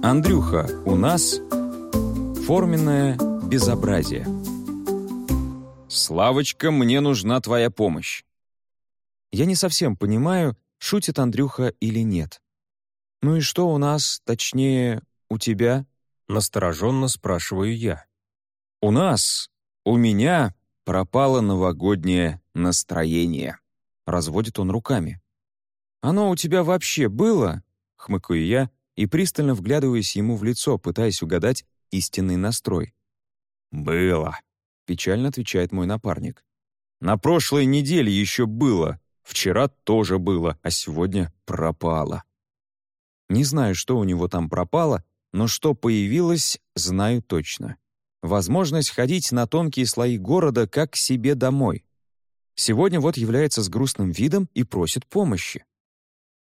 Андрюха, у нас форменное безобразие. «Славочка, мне нужна твоя помощь». Я не совсем понимаю, шутит Андрюха или нет. «Ну и что у нас, точнее, у тебя?» Настороженно спрашиваю я. «У нас, у меня пропало новогоднее настроение», — разводит он руками. «Оно у тебя вообще было?» — хмыкаю я и пристально вглядываюсь ему в лицо, пытаясь угадать истинный настрой. «Было», — печально отвечает мой напарник. «На прошлой неделе еще было, вчера тоже было, а сегодня пропало». Не знаю, что у него там пропало, но что появилось, знаю точно. Возможность ходить на тонкие слои города как к себе домой. Сегодня вот является с грустным видом и просит помощи.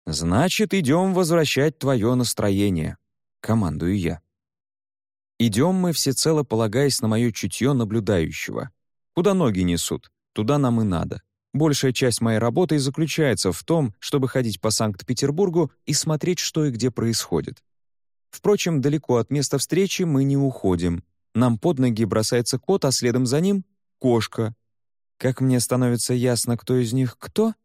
«Значит, идем возвращать твое настроение», — командую я. Идем мы всецело полагаясь на мое чутье наблюдающего. Куда ноги несут, туда нам и надо. Большая часть моей работы и заключается в том, чтобы ходить по Санкт-Петербургу и смотреть, что и где происходит. Впрочем, далеко от места встречи мы не уходим. Нам под ноги бросается кот, а следом за ним — кошка. Как мне становится ясно, кто из них кто?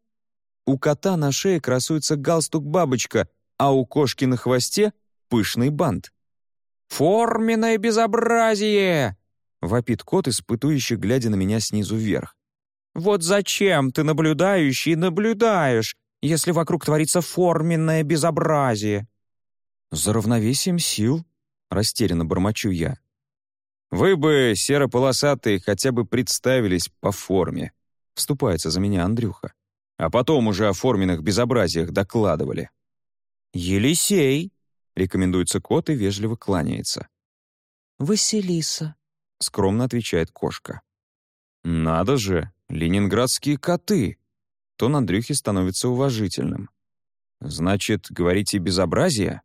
У кота на шее красуется галстук-бабочка, а у кошки на хвосте — пышный бант. «Форменное безобразие!» — вопит кот, испытующий, глядя на меня снизу вверх. «Вот зачем ты, наблюдающий, наблюдаешь, если вокруг творится форменное безобразие?» «За равновесием сил», — растерянно бормочу я. «Вы бы, серо-полосатые, хотя бы представились по форме», — вступается за меня Андрюха. «А потом уже о форменных безобразиях докладывали». «Елисей», — рекомендуется кот и вежливо кланяется. «Василиса», — скромно отвечает кошка. «Надо же, ленинградские коты!» Тон Андрюхи становится уважительным. «Значит, говорите безобразие?»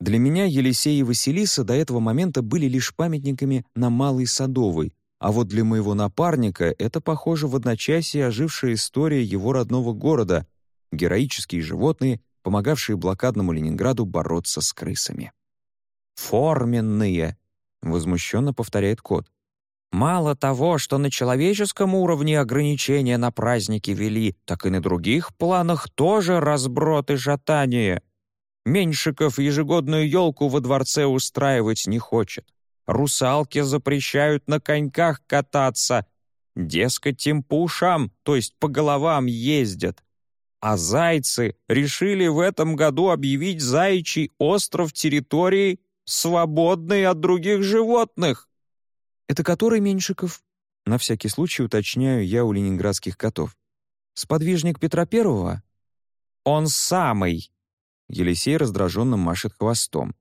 Для меня Елисей и Василиса до этого момента были лишь памятниками на Малой Садовой, а вот для моего напарника это, похоже, в одночасье ожившая история его родного города, героические животные, помогавшие блокадному Ленинграду бороться с крысами. «Форменные», — возмущенно повторяет кот. «Мало того, что на человеческом уровне ограничения на праздники вели, так и на других планах тоже разброд и шатание. Меньшиков ежегодную елку во дворце устраивать не хочет. Русалки запрещают на коньках кататься. Дескать, тем по ушам, то есть по головам ездят. А зайцы решили в этом году объявить заячий остров территорией, свободной от других животных. Это который Меньшиков? На всякий случай уточняю я у ленинградских котов. Сподвижник Петра Первого? Он самый, Елисей раздраженно машет хвостом.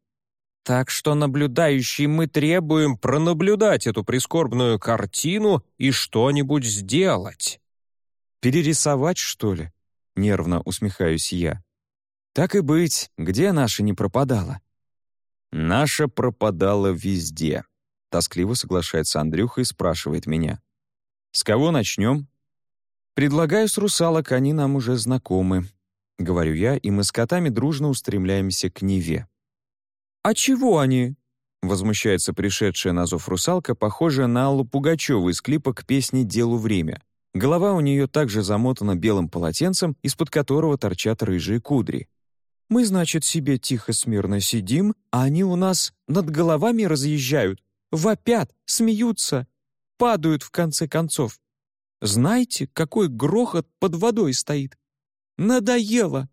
«Так что, наблюдающий, мы требуем пронаблюдать эту прискорбную картину и что-нибудь сделать». «Перерисовать, что ли?» — нервно усмехаюсь я. «Так и быть, где наша не пропадала?» «Наша пропадала везде», — тоскливо соглашается Андрюха и спрашивает меня. «С кого начнем?» «Предлагаю с русалок, они нам уже знакомы. — говорю я, и мы с котами дружно устремляемся к Неве. «А чего они?» — возмущается пришедшая на зов русалка, похожая на Аллу Пугачеву из клипа к песне «Делу время». Голова у нее также замотана белым полотенцем, из-под которого торчат рыжие кудри. «Мы, значит, себе тихо-смирно сидим, а они у нас над головами разъезжают, вопят, смеются, падают в конце концов. Знаете, какой грохот под водой стоит? Надоело!»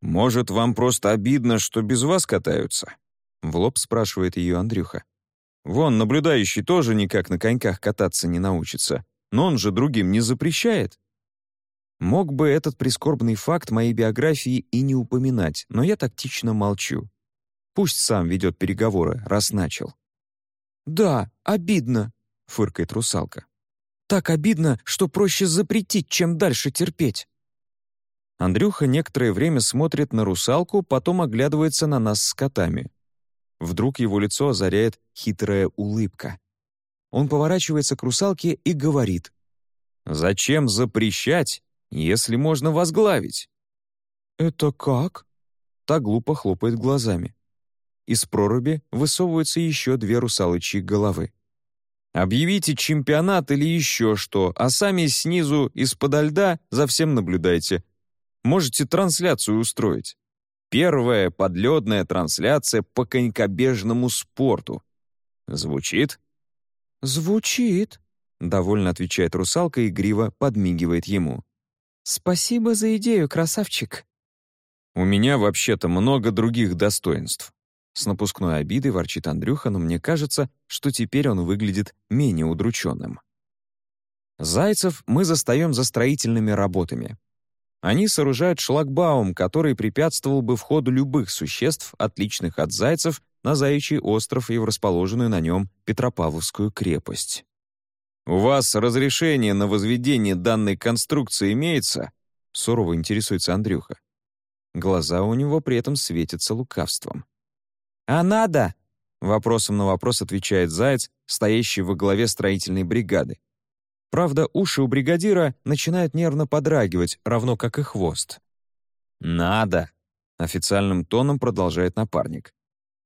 «Может, вам просто обидно, что без вас катаются?» В лоб спрашивает ее Андрюха. «Вон, наблюдающий тоже никак на коньках кататься не научится, но он же другим не запрещает». Мог бы этот прискорбный факт моей биографии и не упоминать, но я тактично молчу. Пусть сам ведет переговоры, раз начал. «Да, обидно», — фыркает русалка. «Так обидно, что проще запретить, чем дальше терпеть». Андрюха некоторое время смотрит на русалку, потом оглядывается на нас с котами. Вдруг его лицо озаряет хитрая улыбка. Он поворачивается к русалке и говорит. «Зачем запрещать, если можно возглавить?» «Это как?» Та глупо хлопает глазами. из проруби высовываются еще две русалочьи головы. Объявите чемпионат или еще что, а сами снизу, из-под льда, за всем наблюдайте. Можете трансляцию устроить. Первая подледная трансляция по конькобежному спорту. Звучит? Звучит, довольно отвечает русалка и гриво подмигивает ему. Спасибо за идею, красавчик. У меня вообще-то много других достоинств. С напускной обидой ворчит Андрюха, но мне кажется, что теперь он выглядит менее удрученным. Зайцев мы застаем за строительными работами. Они сооружают шлагбаум, который препятствовал бы входу любых существ, отличных от зайцев, на Заячий остров и в расположенную на нем Петропавловскую крепость. «У вас разрешение на возведение данной конструкции имеется?» — сурово интересуется Андрюха. Глаза у него при этом светятся лукавством. «А надо?» — вопросом на вопрос отвечает Заяц, стоящий во главе строительной бригады. Правда, уши у бригадира начинают нервно подрагивать, равно как и хвост. «Надо», — официальным тоном продолжает напарник.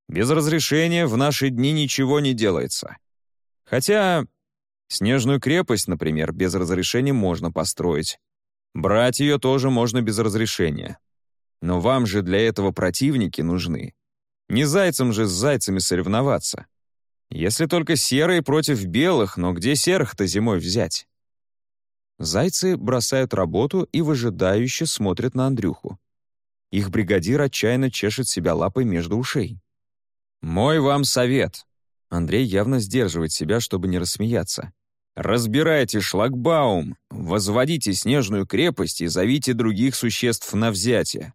«Без разрешения в наши дни ничего не делается. Хотя снежную крепость, например, без разрешения можно построить. Брать ее тоже можно без разрешения. Но вам же для этого противники нужны. Не зайцам же с зайцами соревноваться. Если только серые против белых, но где серых-то зимой взять? Зайцы бросают работу и выжидающе смотрят на Андрюху. Их бригадир отчаянно чешет себя лапой между ушей. «Мой вам совет!» Андрей явно сдерживает себя, чтобы не рассмеяться. «Разбирайте шлагбаум, возводите снежную крепость и зовите других существ на взятие.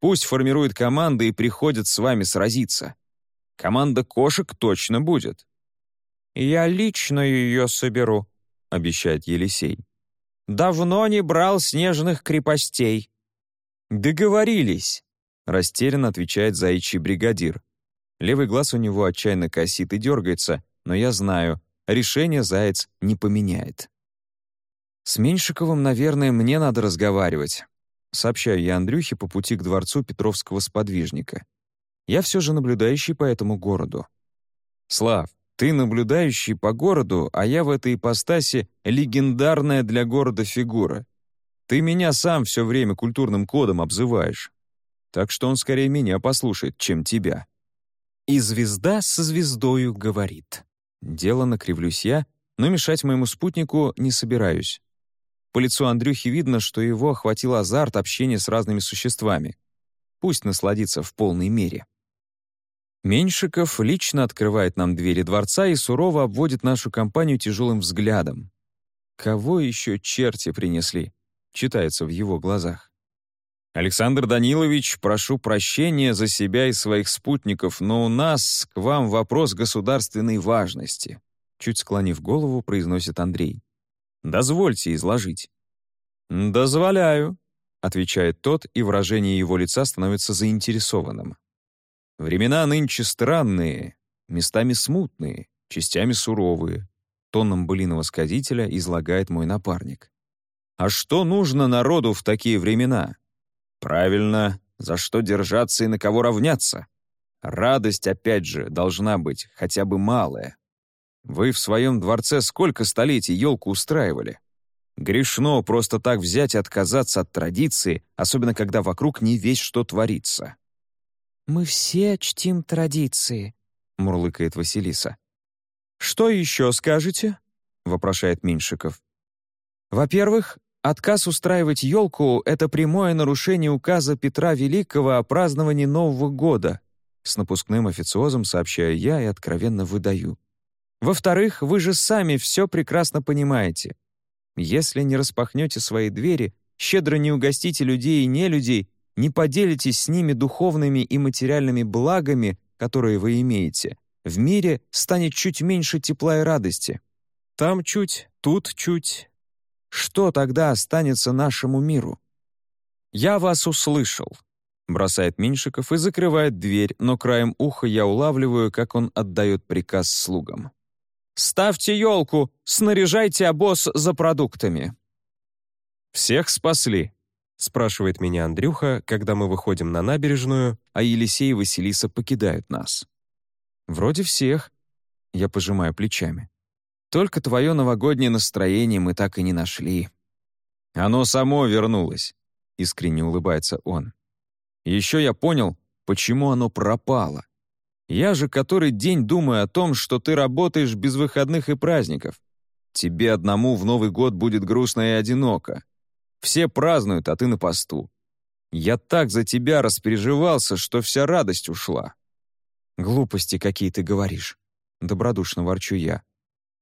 Пусть формируют команды и приходят с вами сразиться. Команда кошек точно будет». «Я лично ее соберу», — обещает Елисей. «Давно не брал снежных крепостей». «Договорились», — растерянно отвечает заячий бригадир. Левый глаз у него отчаянно косит и дергается, но я знаю, решение заяц не поменяет. С Меньшиковым, наверное, мне надо разговаривать. Сообщаю я Андрюхе по пути к дворцу Петровского сподвижника. Я все же наблюдающий по этому городу. Слав, ты наблюдающий по городу, а я в этой ипостаси легендарная для города фигура. Ты меня сам все время культурным кодом обзываешь. Так что он скорее меня послушает, чем тебя. И звезда со звездою говорит. Дело накривлюсь я, но мешать моему спутнику не собираюсь. По лицу Андрюхи видно, что его охватил азарт общения с разными существами. Пусть насладится в полной мере. Меньшиков лично открывает нам двери дворца и сурово обводит нашу компанию тяжелым взглядом. «Кого еще черти принесли?» — читается в его глазах. «Александр Данилович, прошу прощения за себя и своих спутников, но у нас к вам вопрос государственной важности», чуть склонив голову, произносит Андрей. «Дозвольте изложить». «Дозволяю», — отвечает тот, и выражение его лица становится заинтересованным. Времена нынче странные, местами смутные, частями суровые, тоном былиного сказителя излагает мой напарник. А что нужно народу в такие времена? Правильно, за что держаться и на кого равняться? Радость, опять же, должна быть хотя бы малая. Вы в своем дворце сколько столетий елку устраивали? Грешно просто так взять и отказаться от традиции, особенно когда вокруг не весь что творится. «Мы все чтим традиции», — мурлыкает Василиса. «Что еще скажете?» — вопрошает Меньшиков. «Во-первых, отказ устраивать елку — это прямое нарушение указа Петра Великого о праздновании Нового года», с напускным официозом сообщаю я и откровенно выдаю. «Во-вторых, вы же сами все прекрасно понимаете. Если не распахнете свои двери, щедро не угостите людей и нелюдей, не поделитесь с ними духовными и материальными благами, которые вы имеете, в мире станет чуть меньше тепла и радости. Там чуть, тут чуть. Что тогда останется нашему миру? «Я вас услышал», — бросает Меньшиков и закрывает дверь, но краем уха я улавливаю, как он отдает приказ слугам. «Ставьте елку, снаряжайте обоз за продуктами». «Всех спасли», — спрашивает меня Андрюха, когда мы выходим на набережную, а Елисей и Василиса покидают нас. «Вроде всех», — я пожимаю плечами. «Только твое новогоднее настроение мы так и не нашли». «Оно само вернулось», — искренне улыбается он. «Еще я понял, почему оно пропало. Я же который день думаю о том, что ты работаешь без выходных и праздников. Тебе одному в Новый год будет грустно и одиноко. Все празднуют, а ты на посту. Я так за тебя распереживался, что вся радость ушла». «Глупости какие ты говоришь», — добродушно ворчу я.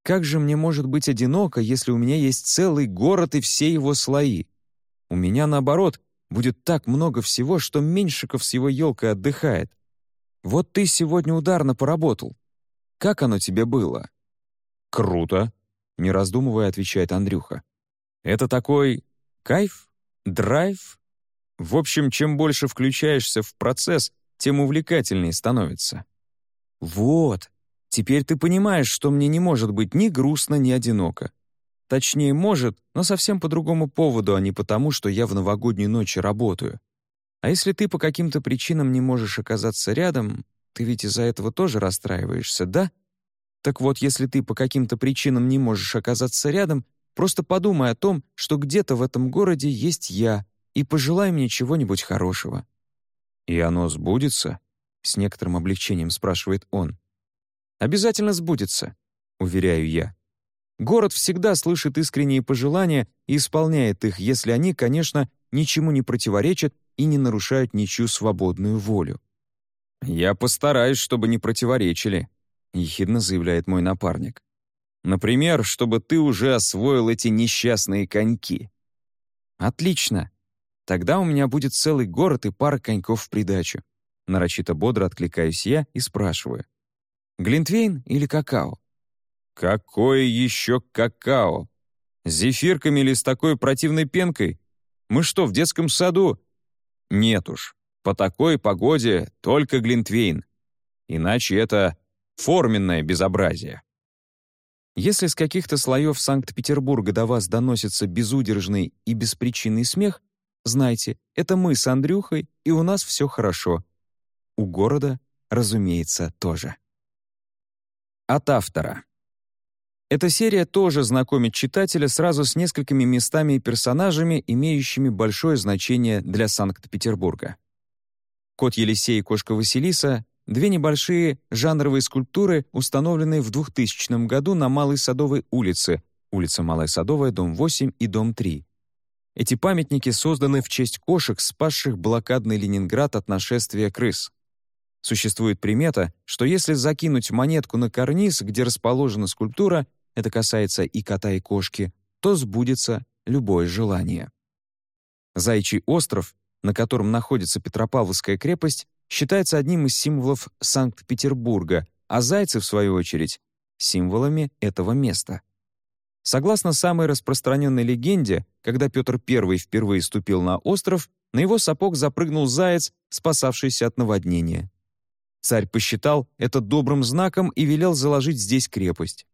«Как же мне может быть одиноко, если у меня есть целый город и все его слои? У меня, наоборот, будет так много всего, что Меньшиков с его елкой отдыхает. Вот ты сегодня ударно поработал. Как оно тебе было?» «Круто», — не раздумывая отвечает Андрюха. «Это такой кайф, драйв. В общем, чем больше включаешься в процесс, тем увлекательнее становится». «Вот, теперь ты понимаешь, что мне не может быть ни грустно, ни одиноко. Точнее, может, но совсем по другому поводу, а не потому, что я в новогоднюю ночь работаю. А если ты по каким-то причинам не можешь оказаться рядом, ты ведь из-за этого тоже расстраиваешься, да? Так вот, если ты по каким-то причинам не можешь оказаться рядом, просто подумай о том, что где-то в этом городе есть я, и пожелай мне чего-нибудь хорошего». «И оно сбудется?» — с некоторым облегчением спрашивает он. «Обязательно сбудется», — уверяю я. Город всегда слышит искренние пожелания и исполняет их, если они, конечно, ничему не противоречат и не нарушают ничью свободную волю. «Я постараюсь, чтобы не противоречили», — ехидно заявляет мой напарник. «Например, чтобы ты уже освоил эти несчастные коньки». «Отлично. Тогда у меня будет целый город и пара коньков в придачу». Нарочито бодро откликаюсь я и спрашиваю. «Глинтвейн или какао?» «Какое еще какао? С зефирками или с такой противной пенкой? Мы что, в детском саду? Нет уж, по такой погоде только Глинтвейн. Иначе это форменное безобразие. Если с каких-то слоев Санкт-Петербурга до вас доносится безудержный и беспричинный смех, знайте, это мы с Андрюхой, и у нас все хорошо. У города, разумеется, тоже. От автора. Эта серия тоже знакомит читателя сразу с несколькими местами и персонажами, имеющими большое значение для Санкт-Петербурга. Кот Елисей и кошка Василиса — две небольшие жанровые скульптуры, установленные в 2000 году на Малой Садовой улице, улица Малая Садовая, дом 8 и дом 3. Эти памятники созданы в честь кошек, спасших блокадный Ленинград от нашествия крыс. Существует примета, что если закинуть монетку на карниз, где расположена скульптура, это касается и кота, и кошки, то сбудется любое желание. Зайчий остров, на котором находится Петропавловская крепость, считается одним из символов Санкт-Петербурга, а зайцы, в свою очередь, символами этого места. Согласно самой распространенной легенде, когда Петр I впервые ступил на остров, на его сапог запрыгнул заяц, спасавшийся от наводнения. Царь посчитал это добрым знаком и велел заложить здесь крепость.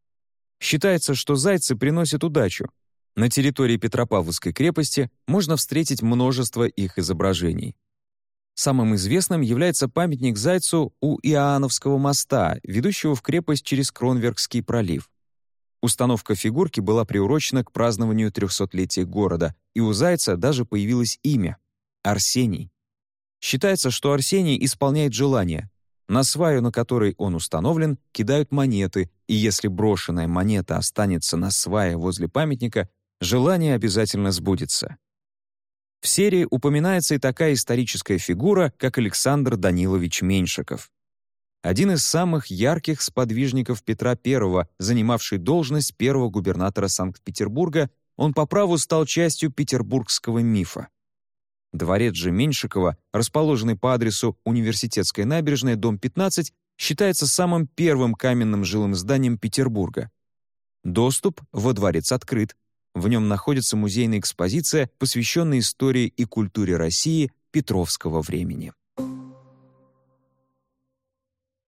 Считается, что зайцы приносят удачу. На территории Петропавловской крепости можно встретить множество их изображений. Самым известным является памятник зайцу у Иоанновского моста, ведущего в крепость через Кронверкский пролив. Установка фигурки была приурочена к празднованию 300-летия города, и у зайца даже появилось имя — Арсений. Считается, что Арсений исполняет желания, на сваю, на которой он установлен, кидают монеты, и если брошенная монета останется на свае возле памятника, желание обязательно сбудется. В серии упоминается и такая историческая фигура, как Александр Данилович Меньшиков. Один из самых ярких сподвижников Петра I, занимавший должность первого губернатора Санкт-Петербурга, он по праву стал частью петербургского мифа. Дворец же Меньшикова, расположенный по адресу Университетская набережная, дом 15, считается самым первым каменным жилым зданием Петербурга. Доступ во дворец открыт. В нем находится музейная экспозиция, посвященная истории и культуре России Петровского времени.